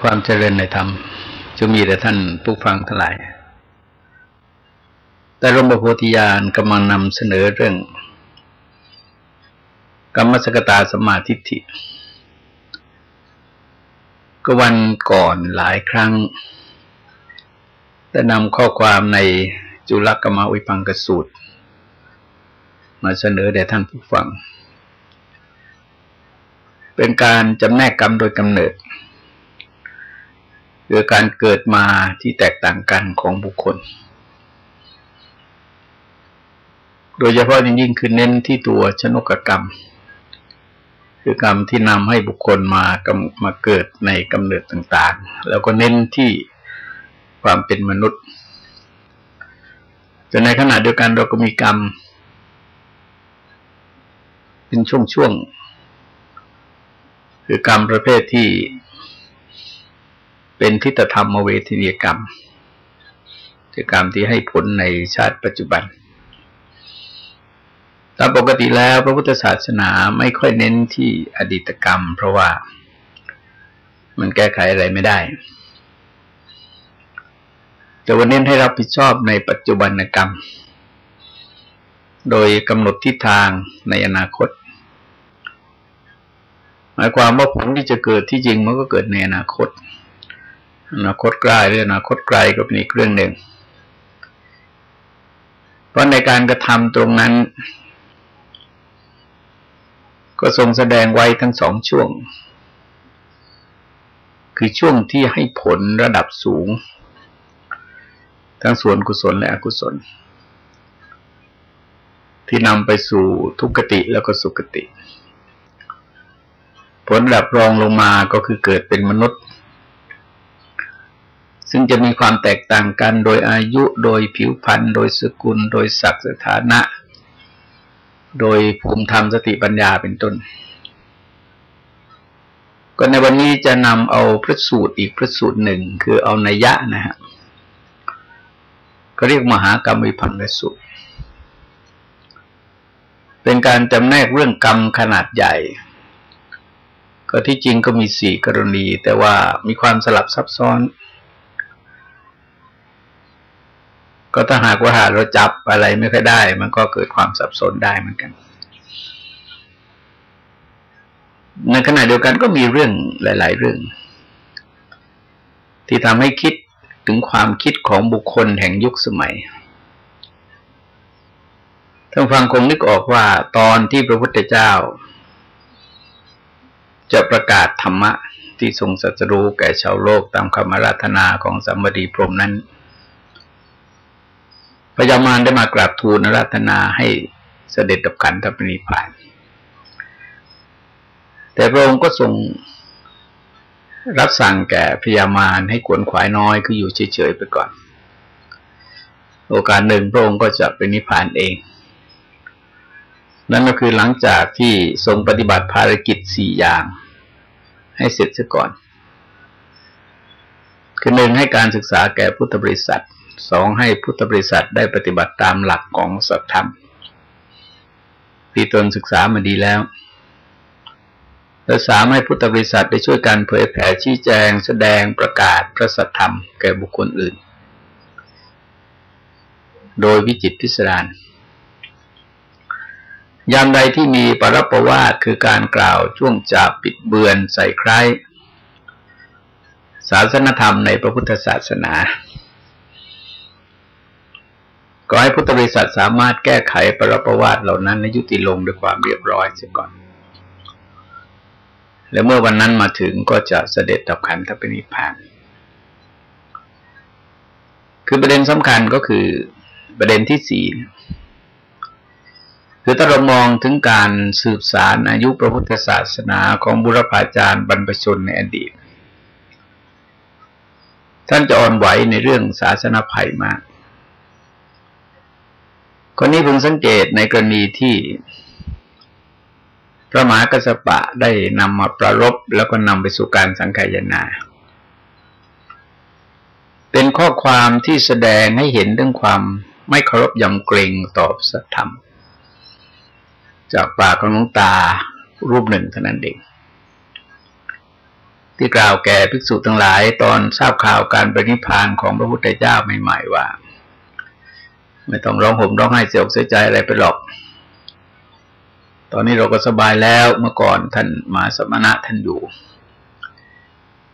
ความเจริญในธรรมจะมีแต่ท่านผู้ฟังทั้งหลาย แต่รมโพธิญาณกำลังนำเสนอเรื่อง กรรมสกตาสมาธิิก็วันก่อนหลายครั้งได้นำข้อความในจุลกรรมวิพังกสูตร มาเสนอแด่ท่านผู้ฟัง เป็นการจำแนกกรรมโดยกำเนิด คือการเกิดมาที่แตกต่างกันของบุคคล โดยเฉพาะยิ่งคือเน้นที่ตัวชนกกรรม คือกรรมที่นำให้บุคคลมากมาเกิดในกำเนิดต่างๆ แล้วก็เน้นที่ความเป็นมนุษย์ แต่ในขณะเดียวกันเราก็มีกรรม เป็นช่วงๆคือกรรมประเภทที่ เป็นทิฏฐธรรมเวทนียกรรมคือกรรมที่ให้ผลในชาติปัจจุบันตามปกติแล้วพระพุทธศาสนาไม่ค่อยเน้นที่อดีตกรรม เพราะว่ามันแก้ไขอะไรไม่ได้ แต่วันเน้นให้รับผิดชอบในปัจจุบันกรรม โดยกำหนดทิศทางในอนาคต หมายความว่าผลที่จะเกิดที่จริงมันก็เกิดในอนาคต อนาคตใกล้หรืออนาคตไกลก็เป็นอีกเรื่องหนึ่ง เพราะในการกระทำตรงนั้น ก็ทรงแสดงไว้ทั้งสองช่วง คือช่วงที่ให้ผลระดับสูง ทั้งส่วนกุศลและอกุศล ที่นำไปสู่ทุกขติแล้วก็สุขติ ผลระดับรองลงมาก็คือเกิดเป็นมนุษย์ ซึ่งจะมีความแตกต่างกันโดยอายุโดยผิวพรรณโดยสกุล โดยศักดิ์สถานะ โดยภูมิธรรมสติปัญญาเป็นต้น ก็ในวันนี้จะนำเอาพระสูตรอีกพระสูตรหนึ่งคือเอานัยยะนะฮะก็เรียกมหากรรมวิพังกสูตร เป็นการจำแนกเรื่องกรรมขนาดใหญ่ ก็ที่จริงก็มีสี่กรณี แต่ว่ามีความสลับซับซ้อน ก็ถ้าหากว่าเราจับอะไรไม่ค่อยได้ มันก็เกิดความสับสนได้เหมือนกัน ในขณะเดียวกันก็มีเรื่องหลาย ๆ เรื่อง ที่ทำให้คิดถึงความคิดของบุคคลแห่งยุคสมัยท่านฟังคงนึกออกว่าตอนที่พระพุทธเจ้า จะประกาศธรรมะที่ทรงสัจรู้แก่ชาวโลกตามคำอาราธนาของสัมบดีพรมนั้น พญามารได้มากราบทูลรัตนาให้เสด็จดับขันธปณิพาน แต่พระองค์ก็ทรงรับสั่งแก่พญามารให้ขวนขวายน้อยคืออยู่เฉยๆไปก่อน โอกาสหนึ่งพระองค์ก็จะเป็นนิพพานเอง นั่นก็คือหลังจากที่ทรงปฏิบัติภารกิจสี่อย่าง ให้เสร็จซะก่อน คือหนึ่งให้การศึกษาแก่พุทธบริษัท สองให้พุทธบริษัทได้ปฏิบัติตามหลักของสัจธรรมที่ตนศึกษามาดีแล้วและสามให้พุทธบริษัทได้ช่วยกันเผยแผ่ชี้แจง แสดงประกาศพระสัทธรรมแก่บุคคลอื่น โดยวิจิตพิสดารยามใดที่มีปรับประวาทคือการกล่าวช่วงจาปิดเบือนใส่ใครศาสนธรรมในพระพุทธศาสนา ก็ให้พุทธบริษัทสามารถแก้ไขปรประวาทเหล่านั้นในยุติลงด้วยความเรียบร้อยเสียก่อน และเมื่อวันนั้นมาถึงก็จะเสด็จดับขันธปณิพานคือประเด็นสำคัญก็คือประเด็นที่สี่คือถ้าเรามองถึงการสืบสารอายุพระพุทธศาสนาของบุรพาจารย์บรรพชนในอดีต ท่านจะอ่อนไหวในเรื่องศาสนาภัยมาก คนนี้พึงสังเกตในกรณีที่พระมหากัสปะได้นำมาประรบแล้วก็นำไปสู่การสังขายนา เป็นข้อความที่แสดงให้เห็นเรื่องความไม่เคารพยำเกรงต่อสัธรรม จากปากของหลวงตารูปหนึ่งเท่านั้นเองที่กล่าวแก่ภิกษุทั้งหลายตอนทราบข่าวการปรินิพานของพระพุทธเจ้าใหม่ๆว่า ไม่ต้องร้องห่มร้องไห้เสียอกเสียใจอะไรไปหรอก ตอนนี้เราก็สบายแล้วเมื่อก่อนท่านมาสมณะท่านอยู่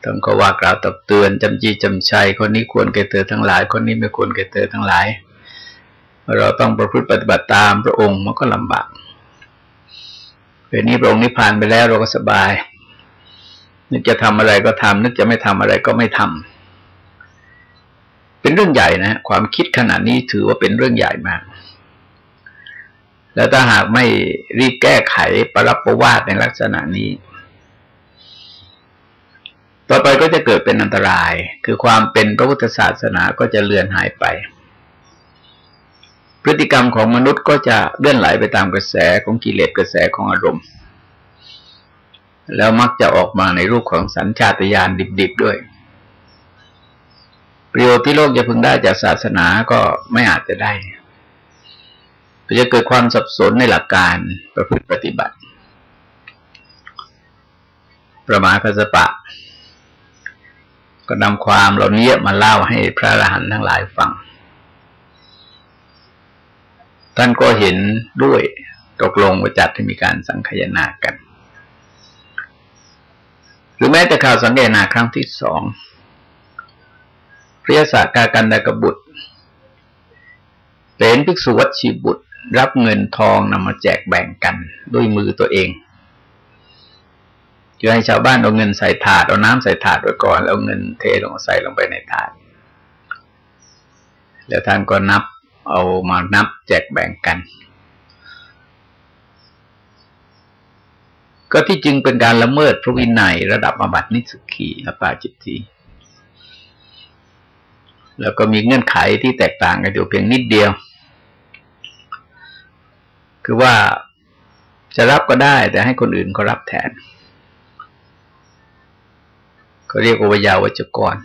ท่านก็ว่ากล่าวตักเตือนจำจีจำชัยคนนี้ควรแก่เธอทั้งหลาย คนนี้ไม่ควรแก่เธอทั้งหลาย เราต้องประพฤติปฏิบัติตามพระองค์มันก็ลำบากเวนี้พระองค์นิพพานไปแล้วเราก็สบาย นึกจะทำอะไรก็ทำนึกจะไม่ทำอะไรก็ไม่ทำ เป็นเรื่องใหญ่นะความคิดขนาดนี้ถือว่าเป็นเรื่องใหญ่มาก แล้วถ้าหากไม่รีบแก้ไขปรับประวาดในลักษณะนี้ ต่อไปก็จะเกิดเป็นอันตราย คือความเป็นพระพุทธศาสนาก็จะเลือนหายไป พฤติกรรมของมนุษย์ก็จะเลื่อนไหลไปตามกระแสของกิเลสกระแสของอารมณ์ แล้วมักจะออกมาในรูปของสัญชาตญาณดิบๆด้วย ประโยชน์ที่โลกจะพึงได้จากศาสนาก็ไม่อาจจะได้จะเกิดความสับสนในหลักการประพฤติปฏิบัติ ประมาคสปะ ก็นำความเหล่านี้มาเล่าให้พระอรหันต์ทั้งหลายฟัง ท่านก็เห็นด้วยตกลงว่าจัดให้มีการสังคยนากัน หรือแม้แต่ข่าวสังเกตนาครั้งที่สอง พระยาศกากันดากบุตรเป็นภิกษุวัชีบุตร รับเงินทองนำมาแจกแบ่งกันด้วยมือตัวเองคือให้ชาวบ้านเอาเงินใส่ถาดเอาน้ำใส่ถาดไว้ก่อนแล้วเงินเทลงใส่ลงไปในถาด แล้วท่านก็นับเอามานับแจกแบ่งกัน ก็ที่จริงเป็นการละเมิดพระวินัยระดับอบัตินิสุขีอปาจิตที แล้วก็มีเงื่อนไขที่แตกต่างกันอยู่เพียงนิดเดียว คือว่าจะรับก็ได้ แต่ให้คนอื่นเขารับแทนก็เรียกว่ายาวัจกร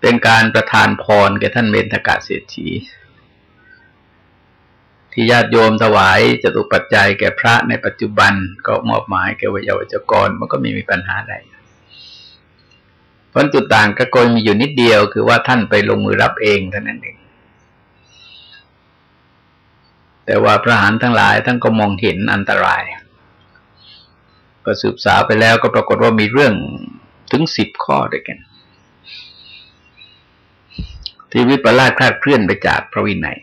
เป็นการประทานพรแก่ท่านเบญทกาเศรษฐีที่ญาติโยมถวายจตุปัจจัยแก่พระในปัจจุบันก็มอบหมายแก่วิยาวจกรมันก็ไม่มีปัญหาใด ผลจุดต่างก็โกยมีอยู่นิดเดียว คือว่าท่านไปลงมือรับเองเท่านั้นเอง แต่ว่าพระหานทั้งหลายท่านก็มองเห็นอันตราย ก็สืบสาวไปแล้วก็ปรากฏว่ามีเรื่องถึงสิบข้อด้วยกัน ที่วิปลาสคลาดเคลื่อนไปจากพระวินัย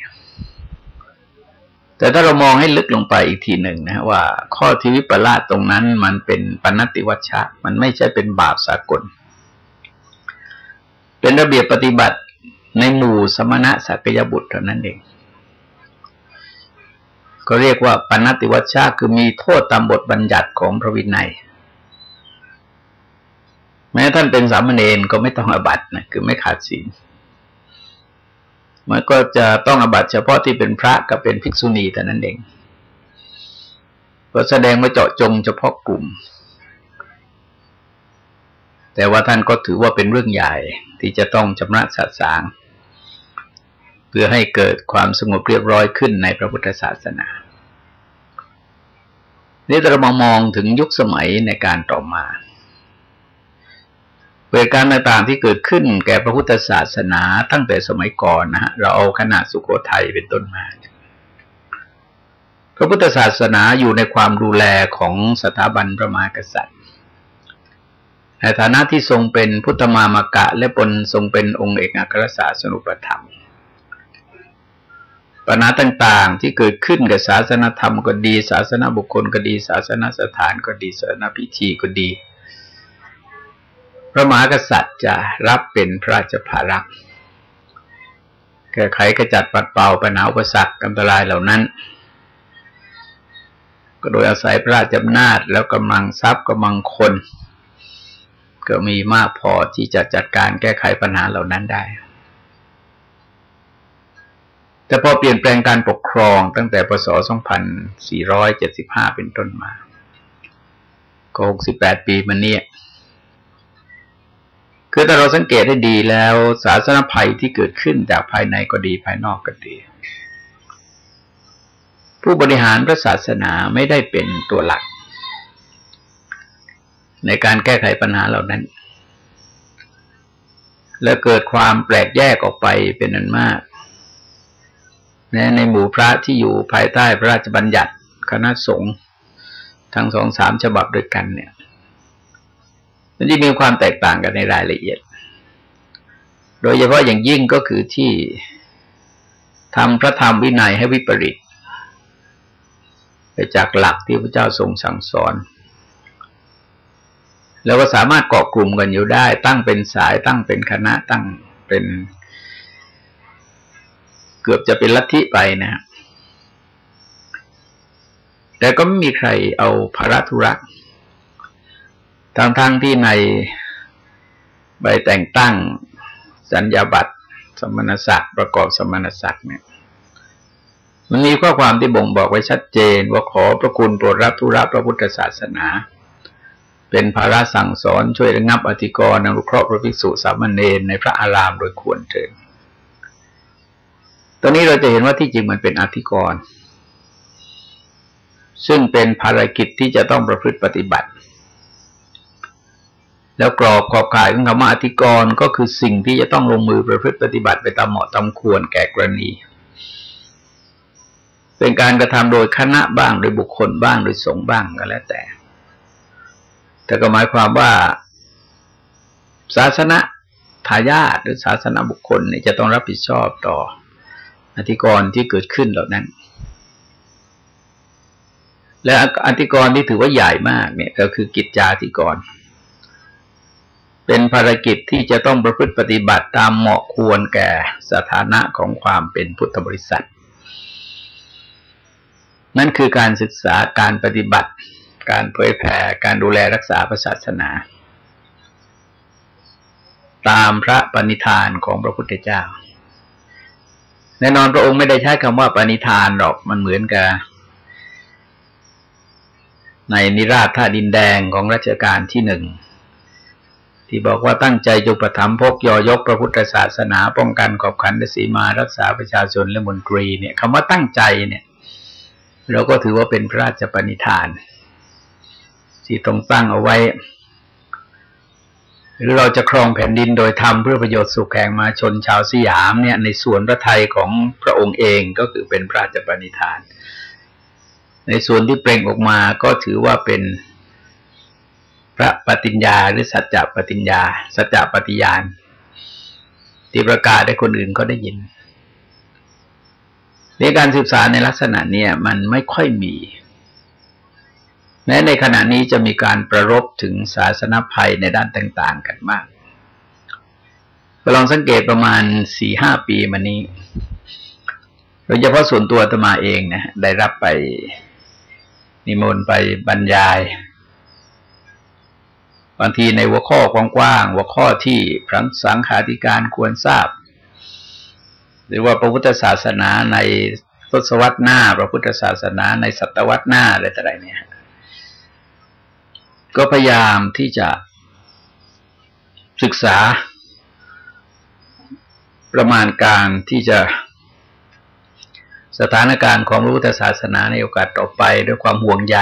แต่ถ้าเรามองให้ลึกลงไปอีกทีหนึ่งนะว่า ข้อที่วิปลาสตรงนั้นมันเป็นปณติวัชชะ มันไม่ใช่เป็นบาปสากล เป็นระเบียบปฏิบัติในหมู่สมณะสักยบุตรเท่านั้นเอง ก็เรียกว่าปณติวัชชาคือมีโทษตามบทบัญญัติของพระวินัย แม้ท่านเป็นสามเณรก็ไม่ต้องอบัตนะคือไม่ขาดศีลมันก็จะต้องอบัตเฉพาะที่เป็นพระกับเป็นภิกษุณีแต่นั้นเองก็แสดงว่าเจาะจงเฉพาะกลุ่ม แต่ว่าท่านก็ถือว่าเป็นเรื่องใหญ่ที่จะต้องชำระสัตสาง เพื่อให้เกิดความสงบเรียบร้อยขึ้นในพระพุทธศาสนานี่เรามามองถึงยุคสมัยในการต่อมาเหตุการณ์ต่างๆที่เกิดขึ้นแก่พระพุทธศาสนาตั้งแต่สมัยก่อนนะฮะเราเอาขนาดสุโขทัยเป็นต้นมาพระพุทธศาสนาอยู่ในความดูแลของสถาบันพระมหากษัตริย์ ในฐานะที่ทรงเป็นพุทธมามกะ และปนทรงเป็นองค์เอกอัครศาสนุปธรรม ปัญหาต่างๆที่เกิดขึ้นกับศาสนธรรมก็ดี ศาสนาบุคคลก็ดี ศาสนาสถานก็ดี ศาสนาพิธีก็ดี พระมหากษัตริย์จะรับเป็นพระราชภาระแก้ไขกระจัดปัดเป่าปัญหาอุปสรรคอันตรายเหล่านั้นก็โดยอาศัยพระราชอำนาจแล้วกำลังทรัพย์กำลังคน ก็มีมากพอที่จะจัดการแก้ไขปัญหาเหล่านั้นได้ แต่พอเปลี่ยนแปลงการปกครองตั้งแต่ปศ2475 เป็นต้นมาก็68 ปีมันเนี่ย คือถ้าเราสังเกตให้ดีแล้วศาสนภัยที่เกิดขึ้นจากภายในก็ดีภายนอกก็ดี ผู้บริหารพระศาสนาไม่ได้เป็นตัวหลัก ในการแก้ไขปัญหาเหล่านั้น และเกิดความแปลกแยกออกไปเป็นอันมากในหมู่พระที่อยู่ภายใต้พระราชบัญญัติคณะสงฆ์ทั้งสองสามฉบับด้วยกันเนี่ย มันจะมีความแตกต่างกันในรายละเอียด โดยเฉพาะอย่างยิ่งก็คือที่ทำพระธรรมวินัยให้วิปริตไปจากหลักที่พระเจ้าทรงสั่งสอน แล้วก็สามารถเกาะกลุ่มกันอยู่ได้ ตั้งเป็นสายตั้งเป็นคณะตั้งเป็น เกือบจะเป็นลัทธิไปนะฮะแต่ก็ไม่มีใครเอาภาระธุระทางทางที่ในใบแต่งตั้งสัญญาบัตรสมณศักดิ์ประกอบสมณศักดิ์เนี่ยมันมีข้อความที่บ่งบอกไว้ชัดเจนว่าขอพระคุณโปรดรับธุระพระพุทธศาสนา เป็นภาระสั่งสอนช่วยระงับอธิกรณ์อนุเคราะห์พระภิกษุสามเณรในพระอารามโดยควรเถิดตอนนี้เราจะเห็นว่าที่จริงมันเป็นอธิกรณ์ซึ่งเป็นภารกิจที่จะต้องประพฤติปฏิบัติ แล้วกรอบขอบข่ายของคำว่าอธิกรณ์ก็คือสิ่งที่จะต้องลงมือประพฤติปฏิบัติไปตามเหมาะตามควรแก่กรณี เป็นการกระทำโดยคณะบ้างโดยบุคคลบ้างโดยสงฆ์บ้างก็แล้วแต่ แต่ก็หมายความว่า ศาสนาทายาทหรือศาสนาบุคคลเนี่ยจะต้องรับผิดชอบต่ออธิกรณ์ที่เกิดขึ้นเหล่านั้น และอธิกรณ์ที่ถือว่าใหญ่มากเนี่ยก็คือกิจจาธิกรณ์เป็นภารกิจที่จะต้องประพฤติปฏิบัติตามเหมาะควรแก่สถานะของความเป็นพุทธบริษัท นั่นคือการศึกษาการปฏิบัติ การเผยแผ่การดูแลรักษาศาสนา ตามพระปณิธานของพระพุทธเจ้า แน่นอนพระองค์ไม่ได้ใช้คำว่าปณิธานหรอกมันเหมือนกับในนิราชท่าดินแดงของรัชกาลที่หนึ่งที่บอกว่าตั้งใจจุปถัมภกยอยกพระพุทธศาสนา ป้องกันขอบขันศีมารักษาประชาชนและมนตรีเนี่ยคำว่าตั้งใจเนี่ย เราก็ถือว่าเป็นพระราชปณิธาน ที่ต้องตั้งเอาไว้ หรือเราจะครองแผ่นดินโดยทำเพื่อประโยชน์สุขแห่งมาชนชาวสยามเนี่ย ในส่วนพระไทยของพระองค์เองก็คือเป็นพระราชปณิธาน ในส่วนที่เปล่งออกมาก็ถือว่าเป็นพระปฏิญญาหรือสัจจะปฏิญญา สัจจะปฏิญาณ ที่ประกาศให้คนอื่นก็ได้ยินในการศึกษาในลักษณะเนี้มันไม่ค่อยมี แม้ในขณะนี้จะมีการประรบถึงศาสนภัยในด้านต่าง ๆ กันมากลองสังเกตประมาณสี่ห้าปีมานี้โดยเฉพาะส่วนตัวตมาเองนะได้รับไปนิมนต์ไปบรรยายบางทีในหัวข้อกว้างๆหัวข้อที่พระสังขาธิการควรทราบ หรือว่าพระพุทธศาสนาในทศวรรษหน้า พระพุทธศาสนาในศตวรรษหน้าอะไรต่ออะไรเนี่ย ก็พยายามที่จะศึกษา ประมาณการที่จะสถานการณ์ของพระพุทธศาสนาในโอกาสต่อไปด้วยความห่วงใย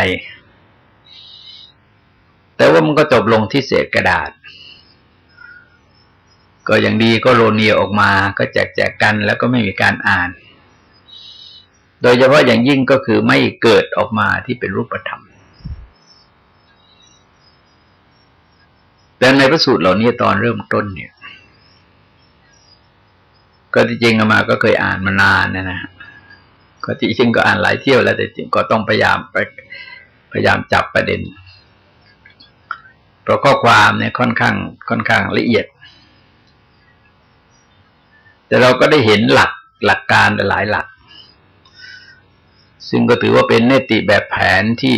แต่ว่ามันก็จบลงที่เศษกระดาษ ก็อย่างดีก็โรเนียออกมาก็แจกแจกกันแล้วก็ไม่มีการอ่าน โดยเฉพาะอย่างยิ่งก็คือไม่เกิดออกมาที่เป็นรูปธรรม แต่ในพระสูตรเหล่านี้ตอนเริ่มต้นเนี่ย ก็จริงๆมาก็เคยอ่านมานานนะนะก็จริงก็อ่านหลายเที่ยวแล้ว แต่จริงก็ต้องพยายามไปพยายามจับประเด็น เพราะข้อความเนี่ยค่อนข้าง ค่อนข้างละเอียด แต่เราก็ได้เห็นหลักหลักการหลายหลัก ซึ่งก็ถือว่าเป็นเนติแบบแผนที่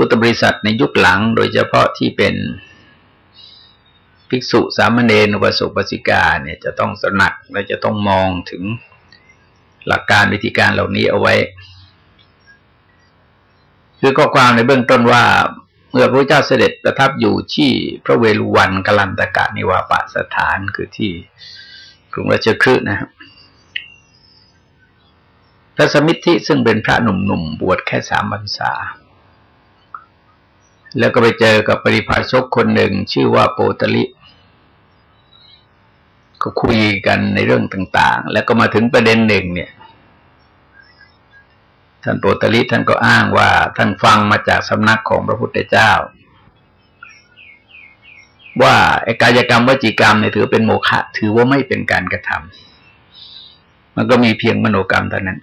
พุทธบริษัทในยุคหลังโดยเฉพาะที่เป็นภิกษุสามเณรอุปสมบสิกาเนี่ยจะต้องสนักและจะต้องมองถึงหลักการวิธีการเหล่านี้เอาไว้ คือข้อความในเบื้องต้นว่า เมื่อพระเจ้าเสด็จประทับอยู่ที่พระเวฬุวันกลันตกะนิวาปะสถานคือที่กรุงราชคฤห์นะครับพระสมิทธิซึ่งเป็นพระหนุ่มๆบวชแค่สามพรรษา แล้วก็ไปเจอกับปริพาชกคนหนึ่งชื่อว่าโปตลิ ก็คุยกันในเรื่องต่าง ๆ แล้วก็มาถึงประเด็นหนึ่งเนี่ย ท่านโปตลิท่านก็อ้างว่าท่านฟังมาจากสำนักของพระพุทธเจ้า ว่ากายกรรมวจีกรรมเนี่ยถือเป็นโมฆะถือว่าไม่เป็นการกระทำมันก็มีเพียงมโนกรรมเท่านั้น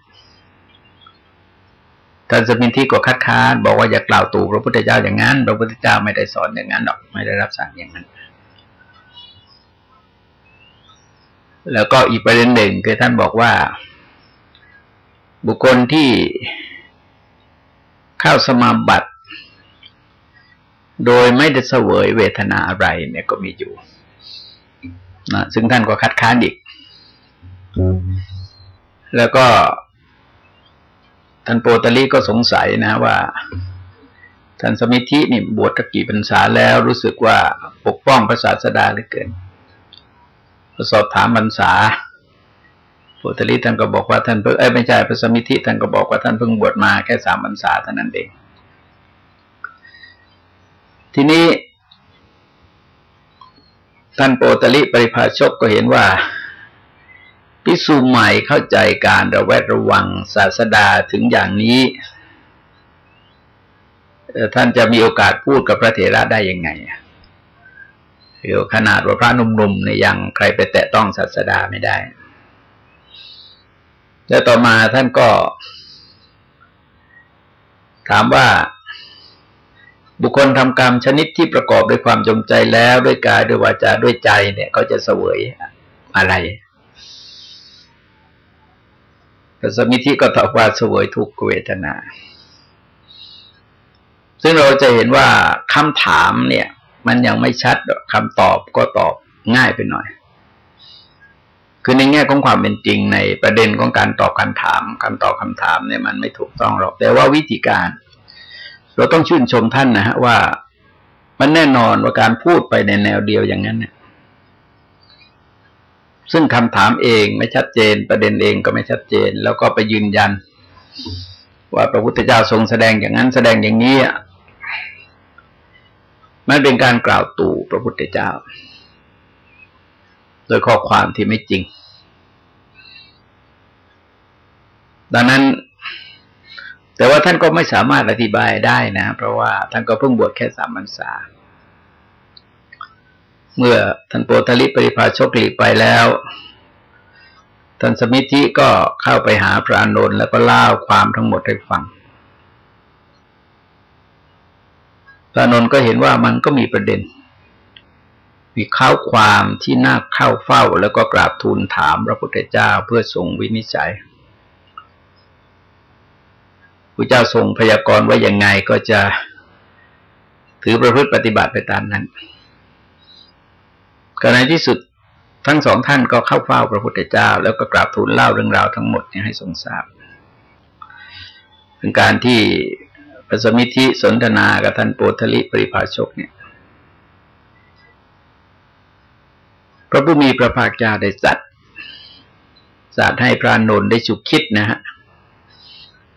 ท่านสมินที่ก็คัดค้านบอกว่าอย่ากล่าวตู่พระพุทธเจ้าอย่างนั้น พระพุทธเจ้าไม่ได้สอนอย่างนั้นหรอก ไม่ได้รับสั่งอย่างนั้น แล้วก็อีกประเด็นหนึ่งคือท่านบอกว่า บุคคลที่เข้าสมาบัติโดยไม่ได้เสวยเวทนาอะไรเนี่ยก็มีอยู่นะซึ่งท่านก็คัดค้านอีก แล้วก็ ท่านโปตลีก็สงสัยนะว่าท่านสมิธินี่บวชตะกี่พรรษาแล้วรู้สึกว่าปกป้องพระศาสดาเหลือเกินพอสอบถามพรรษาโปตลีท่านก็บอกว่าท่านเพิ่งเอ้ไม่ใช่พระสมิธิท่านก็บอกว่าท่านเพิ่งบวชมาแค่สามพรรษาเท่านั้นเอง ทีนี้ท่านโปตลิปริภาชกก็เห็นว่า พิสูจใหม่เข้าใจการระแวดระวังศาสดาถึงอย่างนี้ ท่านจะมีโอกาสพูดกับพระเถระได้ยังไงเดี๋ยวขนาดว่าพระนุ่มๆในยังใครไปแตะต้องศาสดาไม่ได้ แล้วต่อมาท่านก็ ถามว่าบุคคลทำกรรมชนิดที่ประกอบด้วยความจงใจแล้วด้วยกายด้วยวาจาด้วยใจเนี่ย เขาจะเสวยอะไรพ ระสมิธิก็ตอบว่าสวยทุกเวทนา ซึ่งเราจะเห็นว่าคำถามเนี่ย มันยังไม่ชัดคำตอบก็ตอบง่ายไปหน่อย คือในแง่ของความเป็นจริงในประเด็นของการตอบคำถามคำตอบคำถามเนี่ยมันไม่ถูกต้องหรอก แต่ว่าวิธีการ เราต้องชื่นชมท่านนะฮะว่ามันแน่นอนว่าการพูดไปในแนวเดียวอย่างนั้นเนี่ย ซึ่งคำถามเองไม่ชัดเจน ประเด็นเองก็ไม่ชัดเจน แล้วก็ไปยืนยัน ว่าพระพุทธเจ้าทรงแสดงอย่างนั้นแสดงอย่างนี้มันเป็นการกล่าวตู่พระพุทธเจ้า โดยข้อความที่ไม่จริง ดังนั้น แต่ว่าท่านก็ไม่สามารถอธิบายได้นะ เพราะว่าท่านก็เพิ่งบวชแค่สามพรรษา เมื่อท่านโปทลิปริพาชกหลีกไปแล้ว ท่านสมิธิก็เข้าไปหาพระอานนท์แล้วก็เล่าความทั้งหมดให้ฟังพระอานนท์ก็เห็นว่ามันก็มีประเด็น มีข้าวความที่น่าเข้าเฝ้าแล้วก็กราบทูลถามพระพุทธเจ้าเพื่อทรงวินิจฉัยพระเจ้าทรงพยากรณ์ว่ายังไงก็จะถือประพฤติปฏิบัติไปตามนั้น ก็ในที่สุดทั้งสองท่านก็เข้าเฝ้าพระพุทธเจ้า แล้วก็กราบทูลเล่าเรื่องราวทั้งหมดให้ทรงทราบเป็นการที่พระสมิธิสนทนากับท่านโปธลิปริภาชกเนี่ย พระผู้มีพระภาคเจ้าได้สัตว์สัตว์ให้พระนนท์ได้ฉุกคิดนะฮะ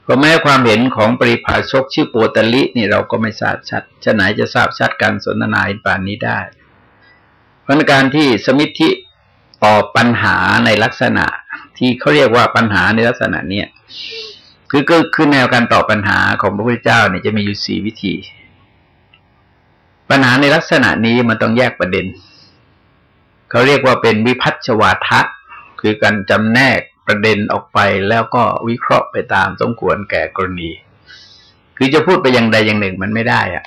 ก็แม้ความเห็นของปริภาชกชื่อโปตลินี่เราก็ไม่ทราบชัดฉะไหนจะทราบชัดการสนทนาอินปานนี้ได้ ราะการที่สมิธิตอบปัญหาในลักษณะที่เขาเรียกว่าปัญหาในลักษณะเนี้ยคือก็คือแนวการตอบปัญหาของพระพุทธเจ้าเนี่ยจะมีอยู่สี่วิธี ปัญหาในลักษณะนี้มันต้องแยกประเด็น เขาเรียกว่าเป็นวิพัฒชวาทะ คือการจำแนกประเด็นออกไปแล้วก็วิเคราะห์ไปตามสมควรแก่กรณี คือจะพูดไปอย่างใดอย่างหนึ่งมันไม่ได้อะ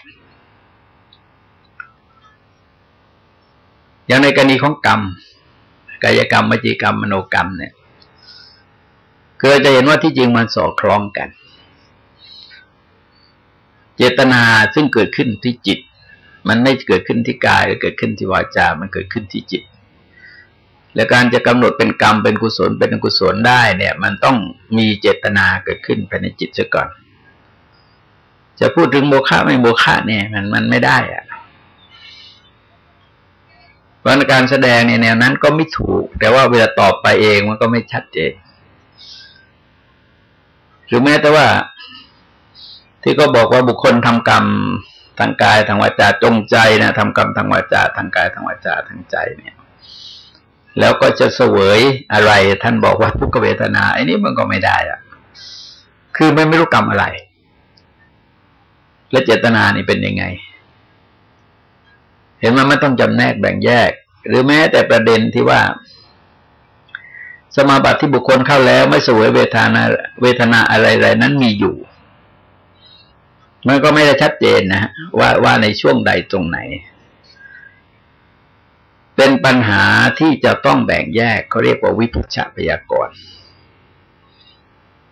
อย่างในกรณีของกรรม กายกรรมมจีกรรมมโนกรรมเนี่ยคือจะเห็นว่าที่จริงมันสอดคล้องกัน เจตนาซึ่งเกิดขึ้นที่จิต มันไม่เกิดขึ้นที่กายหรือเกิดขึ้นที่วาจา มันเกิดขึ้นที่จิต และการจะกำหนดเป็นกรรมเป็นกุศลเป็นอกุศลได้เนี่ย มันต้องมีเจตนาเกิดขึ้นภายในจิตซะก่อน จะพูดถึงโมฆะไม่โมฆะเนี่ย มันมันไม่ได้อะ เพราะการแสดงในแนวนั้นก็ไม่ถูก แต่ว่าเวลาตอบไปเองมันก็ไม่ชัดเจนหรือแม้แต่ว่า ที่ก็บอกว่าบุคคลทำกรรมททางกายทางวาจาจงใจนะทำกรรมทางวาจาทางกายทางวาจาทางใจเนี่ย แล้วก็จะเสวยอะไร ท่านบอกว่าทุกเวทนาไอ้นี้มันก็ไม่ได้อะคือไม่ไม่รู้กรรมอะไร และเจตนานี่เป็นยังไง เห็นมันไม่ต้องจำแนกแบ่งแยก หรือแม้แต่ประเด็นที่ว่า สมาบัติที่บุคคลเข้าแล้วไม่สวยเวทนาเวทนาอะไรๆนั้นมีอยู่ มันก็ไม่ได้ชัดเจนนะว่าว่าในช่วงใดตรงไหน เป็นปัญหาที่จะต้องแบ่งแยกเขาเรียกว่าวิพุชพยากรณ์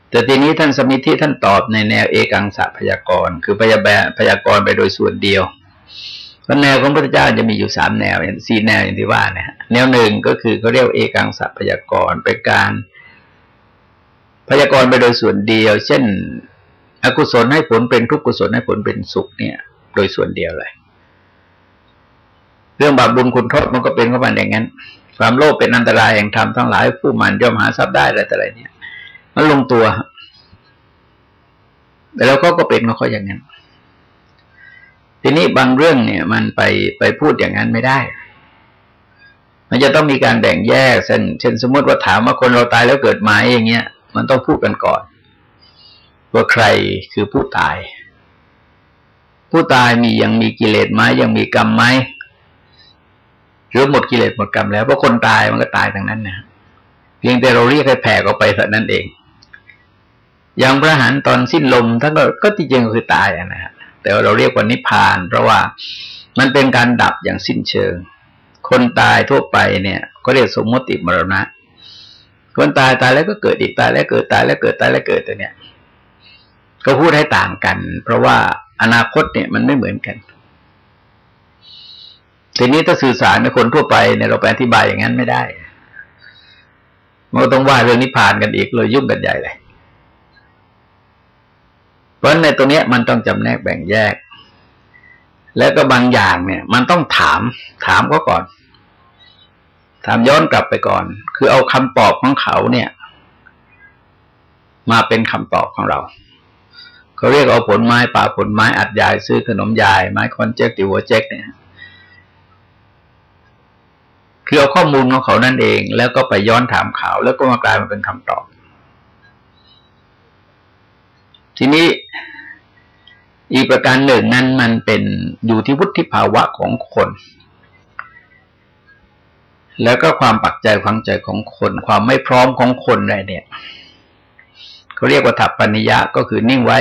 แต่ทีนี้ท่านสมิธิท่านตอบในแนวเอกังสะพยากรณ์คือพยาบพยากรณ์ไปโดยส่วนเดียว พราะแนวของพระเจ้าจะมีอยู่สามแนวอย่างสี่แนวอย่างที่ว่านะแนวหนึ่งก็คือเขาเรียกเอกังสะพยากรณ์เป็นการพยากรณ์ไปโดยส่วนเดียว เช่น อกุศลให้ผลเป็นทุกกุศลให้ผลเป็นสุขเนี่ย โดยส่วนเดียวเลย เรื่องบาปบุญคุณโทษมันก็เป็นเข้ามาอย่างนั้น ความโลภเป็นอันตรายแห่งธรรมทั้งหลายผู้มันย่อมหาทรัพย์ได้อะไรแต่อะไรเนี่ย มันลงตัว แต่แล้วก็ก็เป็นเขาอย่างนั้น ทีนี้บางเรื่องเนี่ย มันไปไปพูดอย่างนั้นไม่ได้ มันจะต้องมีการแบ่งแยก เช่นเช่นสมมติว่าถามว่าคนเราตายแล้วเกิดไหมอย่างเงี้ย มันต้องพูดกันก่อน ว่าใครคือผู้ตาย ผู้ตายมียังมีกิเลสไหมยังมีกรรมไหมหรือหมดกิเลสหมดกรรมแล้วเพราะคนตายมันก็ตายทั้งนั้นนะเพียงแต่เราเรียกให้แผ่ออกไปเท่านั้นเองอย่างพระหันตอนสิ้นลมท่านก็ก็ที่จริงก็คือตายนะฮะ แต่ว่าเราเรียกว่านิพพาน เพราะว่ามันเป็นการดับอย่างสิ้นเชิง คนตายทั่วไปเนี่ย ก็เรียกสมมติมรณะ คนตายตายแล้วก็เกิดอีกตายแล้วเกิดตายแล้วเกิดตายแล้วเกิดตัวเนี้ยก็พูดให้ต่างกัน เพราะว่าอนาคตเนี่ยมันไม่เหมือนกันทีนี้ถ้าสื่อสารกับคนทั่วไปเนี่ยเราไปอธิบายอย่างนั้นไม่ได้มันก็ต้องว่าเรื่องนิพพานกันอีกเลยยุ่งกันใหญ่เลย เพราะในตรงนี้มันต้องจำแนกแบ่งแยก แล้วก็บางอย่างเนี่ย มันต้องถาม ถามก็ก่อน ถามย้อนกลับไปก่อน คือเอาคำตอบของเขาเนี่ย มาเป็นคำตอบของเราเขาเรียกเอาผลไม้ป่าผลไม้อัดยายซื้อขนมยาย ไม้คอนเจกติวเจกเนี่ยคือเอาข้อมูลของเขานั่นเอง แล้วก็ไปย้อนถามเขา แล้วก็มากลายมาเป็นคำตอบ ทีนี้อีกประการหนึ่งนั้นมันเป็นอยู่ที่วุฒิภาวะของคน แล้วก็ความปักใจฟังใจของคน ความไม่พร้อมของคนอะไรเนี่ยเขาเรียกว่าถับปัญญาก็คือนิ่งไว้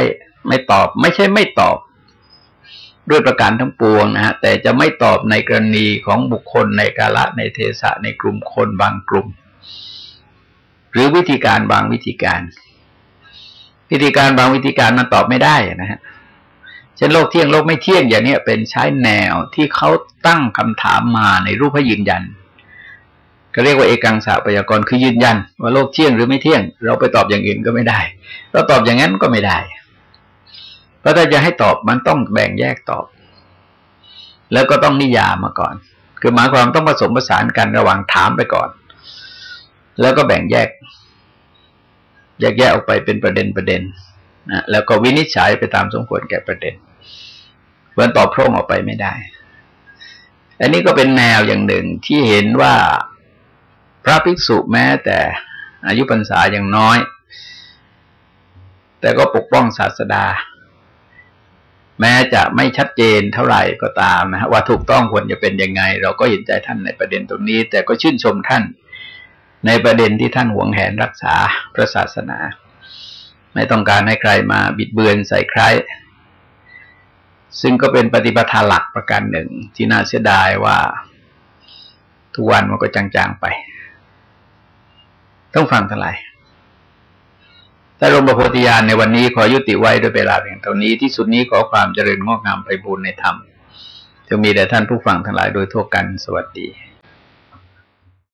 ไม่ตอบ ไม่ใช่ไม่ตอบ ด้วยประการทั้งปวงนะฮะแต่จะไม่ตอบในกรณีของบุคคลในกาละในเทศะในกลุ่มคนบางกลุ่ม หรือวิธีการบางวิธีการ วิธีการบางวิธีการมันตอบไม่ได้นะฮะเช่นโลกเที่ยงโลกไม่เที่ยงอย่างนี้เป็นใช้แนวที่เขาตั้งคำถามมาในรูปพยืนยัน ก็เรียกว่าเอกังสาพยากรณ์คือยืนยัน ว่าโลกเที่ยงหรือไม่เที่ยง เราไปตอบอย่างอื่นก็ไม่ได้ เราตอบอย่างนั้นก็ไม่ได้ เพราะถ้าจะให้ตอบมันต้องแบ่งแยกตอบ แล้วก็ต้องนิยามมาก่อน คือหมายความต้องผสมผสานกันระหว่างถามไปก่อน แล้วก็แบ่งแยก แยกแยกออกไปเป็นประเด็นประเด็นนะแล้วก็วินิจฉัยไปตามสมควรแก่ประเด็นเหมือนตอบพร่งออกไปไม่ได้ อันนี้ก็เป็นแนวอย่างหนึ่งที่เห็นว่าพระภิกษุแม้แต่อายุพรรษาอย่างน้อย แต่ก็ปกป้องศาสดา แม้จะไม่ชัดเจนเท่าไหร่ก็ตามนะว่าถูกต้องควรจะเป็นยังไง เราก็เห็นใจท่านในประเด็นตรงนี้ แต่ก็ชื่นชมท่าน ในประเด็นที่ท่านหวงแหนรักษาพระศาสนา ไม่ต้องการให้ใครมาบิดเบือนใส่ใคร ซึ่งก็เป็นปฏิปทาหลักประการหนึ่ง ที่น่าเสียดายว่า ทุกวันมันก็จางๆไป ต้องฟังทั้งหลายแต่ลงประโพธิญาณในวันนี้ขอยุติไว้ด้วยเวลาเพียงเท่านี้ที่สุดนี้ขอความเจริญงอกงามไปบูรณนธรรมจะมีแด่ท่านผู้ฟังทั้งหลายโดยทั่วกันสวัสดี